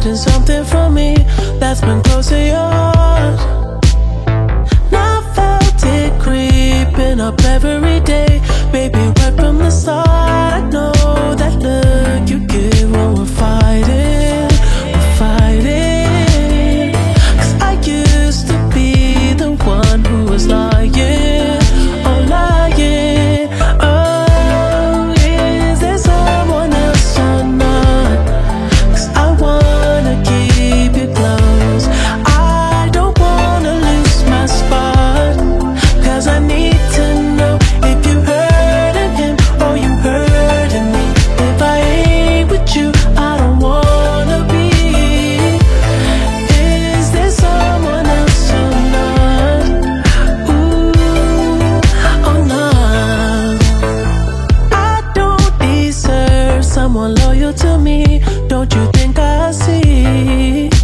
hiding something from me that's been close to yours. And I felt it creeping up every someone loyal to me. Don't you think I see?